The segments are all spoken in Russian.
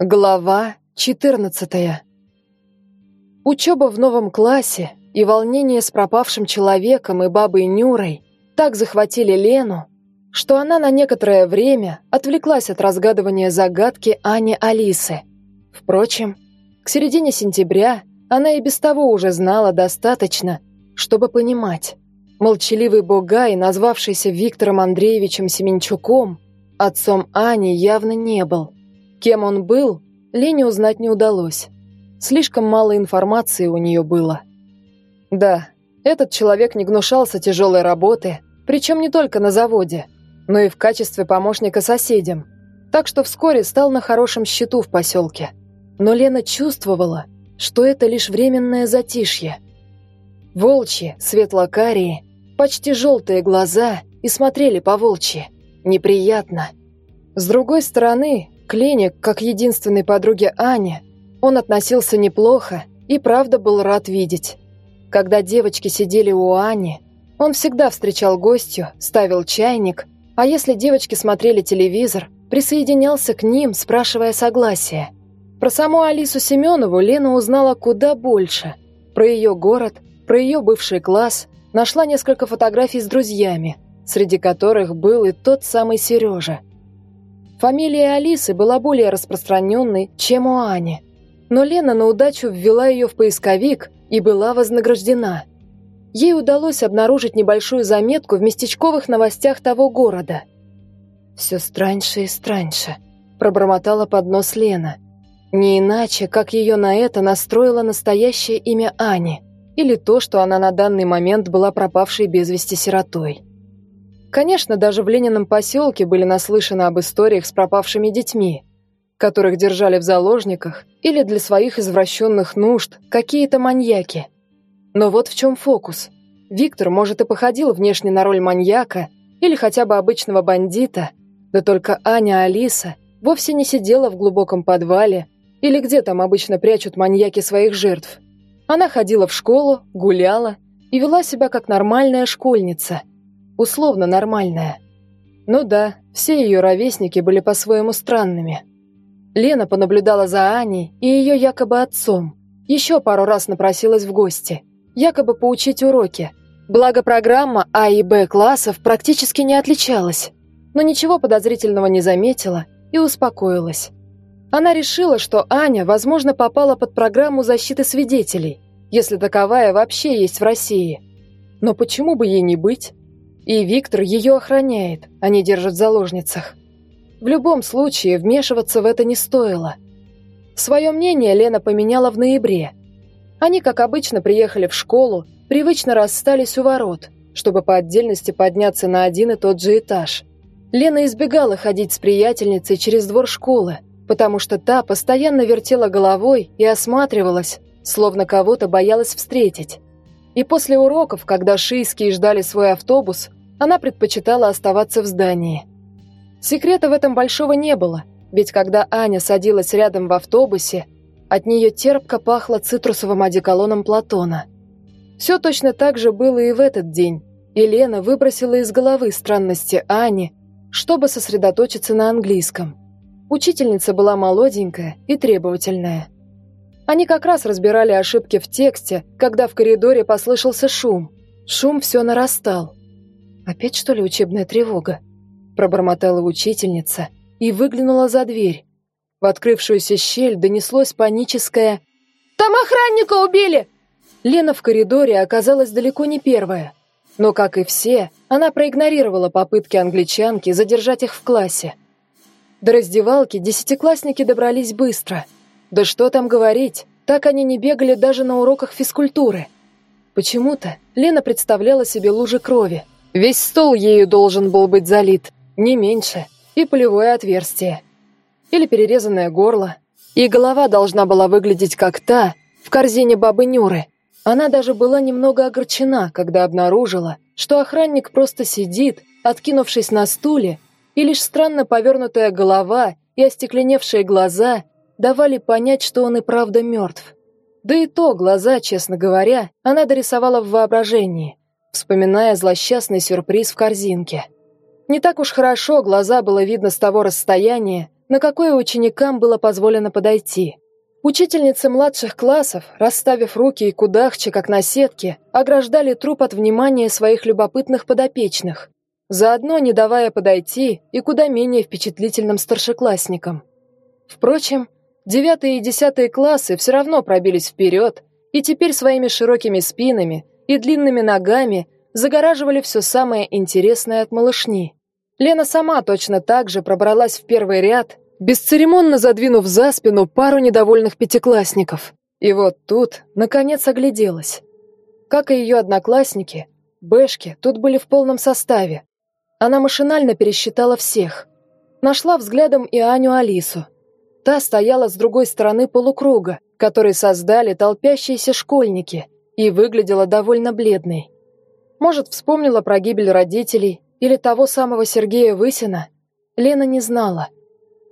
Глава 14. Учеба в новом классе и волнение с пропавшим человеком и бабой Нюрой так захватили Лену, что она на некоторое время отвлеклась от разгадывания загадки Ани Алисы. Впрочем, к середине сентября она и без того уже знала достаточно, чтобы понимать. Молчаливый Богай, назвавшийся Виктором Андреевичем Семенчуком, отцом Ани явно не был. Кем он был, Лене узнать не удалось. Слишком мало информации у нее было. Да, этот человек не гнушался тяжелой работы, причем не только на заводе, но и в качестве помощника соседям, так что вскоре стал на хорошем счету в поселке. Но Лена чувствовала, что это лишь временное затишье. Волчьи, светло-карие, почти желтые глаза и смотрели по волчьи. Неприятно. С другой стороны, к как единственной подруге Ане, он относился неплохо и правда был рад видеть. Когда девочки сидели у Ани, он всегда встречал гостью, ставил чайник, а если девочки смотрели телевизор, присоединялся к ним, спрашивая согласия. Про саму Алису Семенову Лена узнала куда больше. Про ее город, про ее бывший класс, нашла несколько фотографий с друзьями, среди которых был и тот самый Сережа – Фамилия Алисы была более распространенной, чем у Ани. Но Лена на удачу ввела ее в поисковик и была вознаграждена. Ей удалось обнаружить небольшую заметку в местечковых новостях того города. «Все страньше и страньше», – пробормотала под нос Лена. Не иначе, как ее на это настроило настоящее имя Ани, или то, что она на данный момент была пропавшей без вести сиротой. Конечно, даже в Ленином поселке были наслышаны об историях с пропавшими детьми, которых держали в заложниках или для своих извращенных нужд какие-то маньяки. Но вот в чем фокус. Виктор, может, и походил внешне на роль маньяка или хотя бы обычного бандита, да только Аня Алиса вовсе не сидела в глубоком подвале или где там обычно прячут маньяки своих жертв. Она ходила в школу, гуляла и вела себя как нормальная школьница – условно нормальная. Ну да, все ее ровесники были по-своему странными. Лена понаблюдала за Аней и ее якобы отцом. Еще пару раз напросилась в гости, якобы поучить уроки. Благо программа А и Б классов практически не отличалась, но ничего подозрительного не заметила и успокоилась. Она решила, что Аня, возможно, попала под программу защиты свидетелей, если таковая вообще есть в России. Но почему бы ей не быть? И Виктор ее охраняет, а не держит в заложницах. В любом случае, вмешиваться в это не стоило. Свое мнение Лена поменяла в ноябре. Они, как обычно, приехали в школу, привычно расстались у ворот, чтобы по отдельности подняться на один и тот же этаж. Лена избегала ходить с приятельницей через двор школы, потому что та постоянно вертела головой и осматривалась, словно кого-то боялась встретить. И после уроков, когда шийские ждали свой автобус, она предпочитала оставаться в здании. Секрета в этом большого не было, ведь когда Аня садилась рядом в автобусе, от нее терпко пахло цитрусовым одеколоном Платона. Все точно так же было и в этот день. Елена выбросила из головы странности Ани, чтобы сосредоточиться на английском. Учительница была молоденькая и требовательная. Они как раз разбирали ошибки в тексте, когда в коридоре послышался шум. Шум все нарастал. «Опять, что ли, учебная тревога?» Пробормотала учительница и выглянула за дверь. В открывшуюся щель донеслось паническое «Там охранника убили!» Лена в коридоре оказалась далеко не первая. Но, как и все, она проигнорировала попытки англичанки задержать их в классе. До раздевалки десятиклассники добрались быстро. Да что там говорить, так они не бегали даже на уроках физкультуры. Почему-то Лена представляла себе лужи крови – Весь стол ею должен был быть залит, не меньше, и полевое отверстие. Или перерезанное горло. И голова должна была выглядеть как та, в корзине бабы Нюры. Она даже была немного огорчена, когда обнаружила, что охранник просто сидит, откинувшись на стуле, и лишь странно повернутая голова и остекленевшие глаза давали понять, что он и правда мертв. Да и то глаза, честно говоря, она дорисовала в воображении – вспоминая злосчастный сюрприз в корзинке. Не так уж хорошо глаза было видно с того расстояния, на какое ученикам было позволено подойти. Учительницы младших классов, расставив руки и кудахче, как на сетке, ограждали труп от внимания своих любопытных подопечных, заодно не давая подойти и куда менее впечатлительным старшеклассникам. Впрочем, девятые и десятые классы все равно пробились вперед и теперь своими широкими спинами и длинными ногами загораживали все самое интересное от малышни. Лена сама точно так же пробралась в первый ряд бесцеремонно задвинув за спину пару недовольных пятиклассников. И вот тут, наконец, огляделась. Как и ее одноклассники, Бэшки тут были в полном составе. Она машинально пересчитала всех. Нашла взглядом и Аню Алису. Та стояла с другой стороны полукруга, который создали толпящиеся школьники, и выглядела довольно бледной. Может, вспомнила про гибель родителей или того самого Сергея Высина? Лена не знала.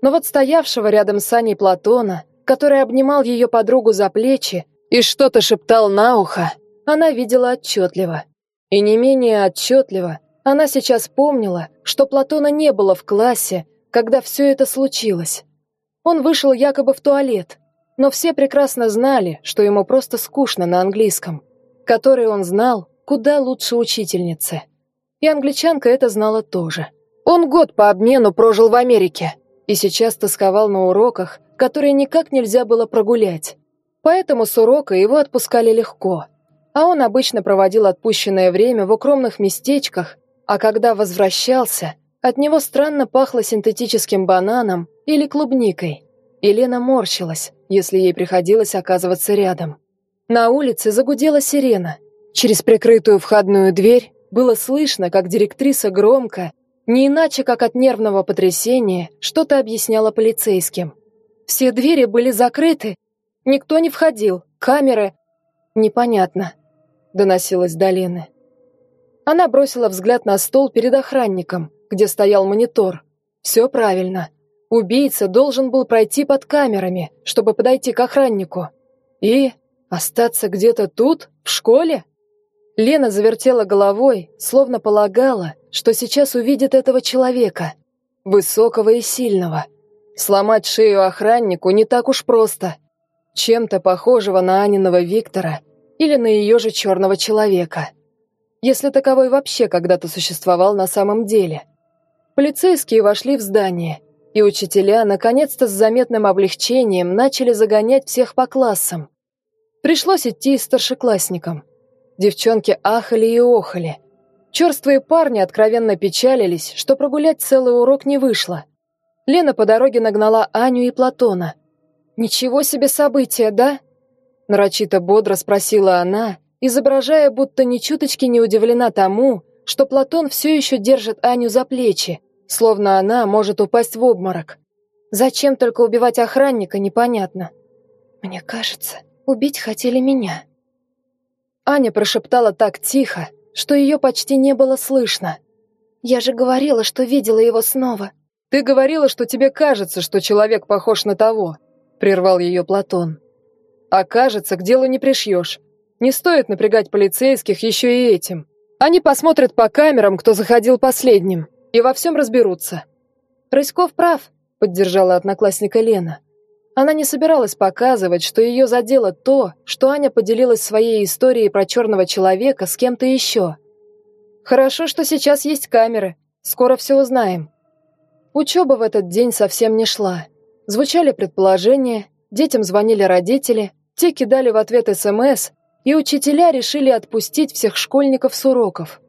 Но вот стоявшего рядом с Аней Платона, который обнимал ее подругу за плечи и что-то шептал на ухо, она видела отчетливо. И не менее отчетливо она сейчас помнила, что Платона не было в классе, когда все это случилось. Он вышел якобы в туалет, но все прекрасно знали, что ему просто скучно на английском, который он знал куда лучше учительницы. И англичанка это знала тоже. Он год по обмену прожил в Америке, и сейчас тосковал на уроках, которые никак нельзя было прогулять. Поэтому с урока его отпускали легко, а он обычно проводил отпущенное время в укромных местечках, а когда возвращался, от него странно пахло синтетическим бананом или клубникой. И Лена морщилась, если ей приходилось оказываться рядом. На улице загудела сирена. Через прикрытую входную дверь было слышно, как директриса громко не иначе, как от нервного потрясения, что-то объясняла полицейским. Все двери были закрыты, никто не входил, камеры... Непонятно, доносилось до Лены. Она бросила взгляд на стол перед охранником, где стоял монитор. Все правильно. Убийца должен был пройти под камерами, чтобы подойти к охраннику. И остаться где-то тут, в школе? Лена завертела головой, словно полагала, что сейчас увидит этого человека, высокого и сильного. Сломать шею охраннику не так уж просто. Чем-то похожего на Аниного Виктора или на ее же черного человека. Если таковой вообще когда-то существовал на самом деле. Полицейские вошли в здание, и учителя наконец-то с заметным облегчением начали загонять всех по классам. Пришлось идти старшеклассникам. Девчонки ахали и охали. Черствые парни откровенно печалились, что прогулять целый урок не вышло. Лена по дороге нагнала Аню и Платона. «Ничего себе событие, да?» Нарочито бодро спросила она, изображая, будто ни чуточки не удивлена тому, что Платон все еще держит Аню за плечи, словно она может упасть в обморок. Зачем только убивать охранника, непонятно. «Мне кажется, убить хотели меня», Аня прошептала так тихо, что ее почти не было слышно. «Я же говорила, что видела его снова». «Ты говорила, что тебе кажется, что человек похож на того», — прервал ее Платон. «А кажется, к делу не пришьешь. Не стоит напрягать полицейских еще и этим. Они посмотрят по камерам, кто заходил последним, и во всем разберутся». «Рыськов прав», — поддержала одноклассника Лена. Она не собиралась показывать, что ее задело то, что Аня поделилась своей историей про черного человека с кем-то еще. Хорошо, что сейчас есть камеры. Скоро все узнаем. Учеба в этот день совсем не шла. Звучали предположения, детям звонили родители, те кидали в ответ СМС, и учителя решили отпустить всех школьников с уроков.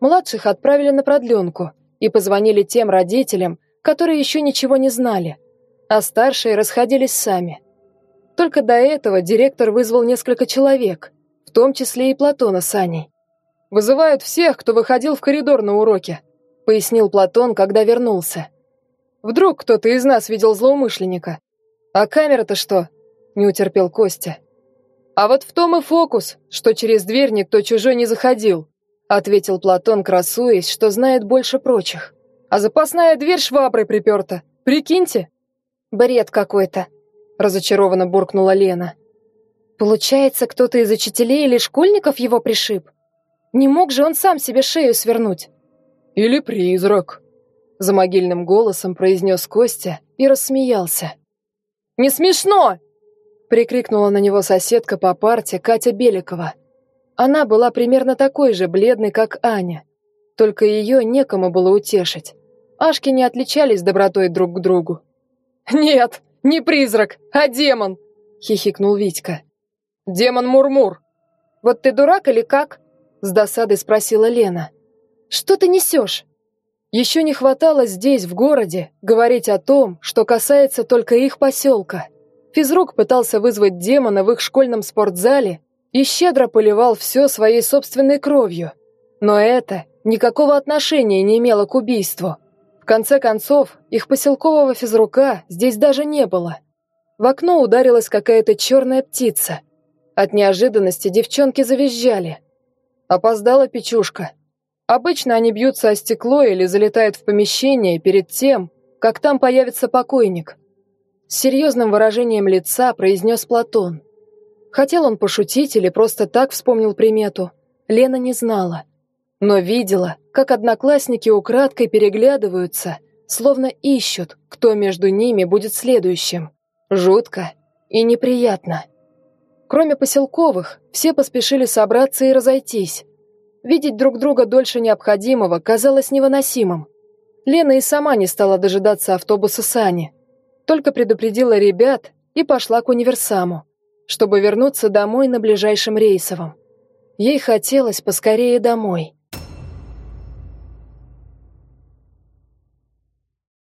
Младших отправили на продленку и позвонили тем родителям, которые еще ничего не знали – а старшие расходились сами. Только до этого директор вызвал несколько человек, в том числе и Платона с Аней. «Вызывают всех, кто выходил в коридор на уроке», — пояснил Платон, когда вернулся. «Вдруг кто-то из нас видел злоумышленника? А камера-то что?» — не утерпел Костя. «А вот в том и фокус, что через дверь никто чужой не заходил», — ответил Платон, красуясь, что знает больше прочих. «А запасная дверь шваброй приперта. Прикиньте!» Бред какой-то, разочарованно буркнула Лена. Получается, кто-то из учителей или школьников его пришиб? Не мог же он сам себе шею свернуть? Или призрак, за могильным голосом произнес Костя и рассмеялся. «Не смешно!» — прикрикнула на него соседка по парте Катя Беликова. Она была примерно такой же бледной, как Аня, только ее некому было утешить. Ашки не отличались добротой друг к другу. «Нет, не призрак, а демон!» — хихикнул Витька. «Демон Мурмур!» «Вот ты дурак или как?» — с досадой спросила Лена. «Что ты несешь?» Еще не хватало здесь, в городе, говорить о том, что касается только их поселка. Физрук пытался вызвать демона в их школьном спортзале и щедро поливал все своей собственной кровью. Но это никакого отношения не имело к убийству. В конце концов, их поселкового физрука здесь даже не было. В окно ударилась какая-то черная птица. От неожиданности девчонки завизжали. Опоздала печушка. Обычно они бьются о стекло или залетают в помещение перед тем, как там появится покойник. С серьезным выражением лица произнес Платон. Хотел он пошутить или просто так вспомнил примету, Лена не знала. Но видела, как одноклассники украдкой переглядываются, словно ищут, кто между ними будет следующим. Жутко и неприятно. Кроме поселковых, все поспешили собраться и разойтись. Видеть друг друга дольше необходимого казалось невыносимым. Лена и сама не стала дожидаться автобуса Сани. Только предупредила ребят и пошла к универсаму, чтобы вернуться домой на ближайшем рейсовом. Ей хотелось поскорее домой.